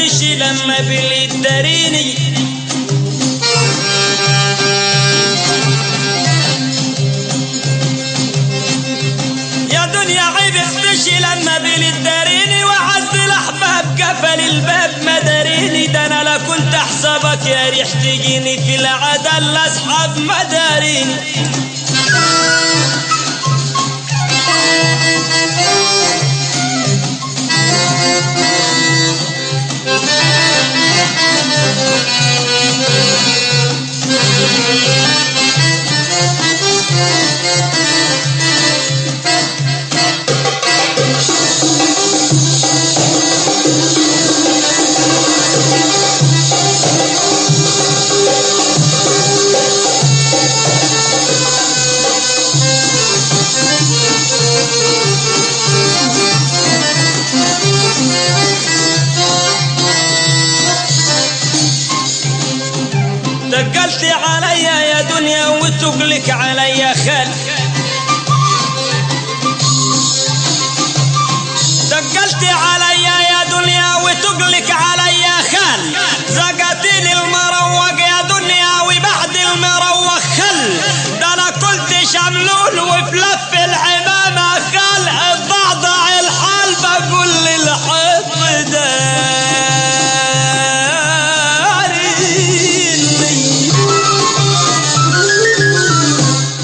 عمرش لما باليد داريني يا دنيا عيب اختش لما باليد داريني وعز الأحباب قفل الباب ما داريني ده أنا لا كنت أحسبك يا ريح تجيني في العدل أصحاب ما داريني دقلت عليا يا دنيا وتقلك عليا خل.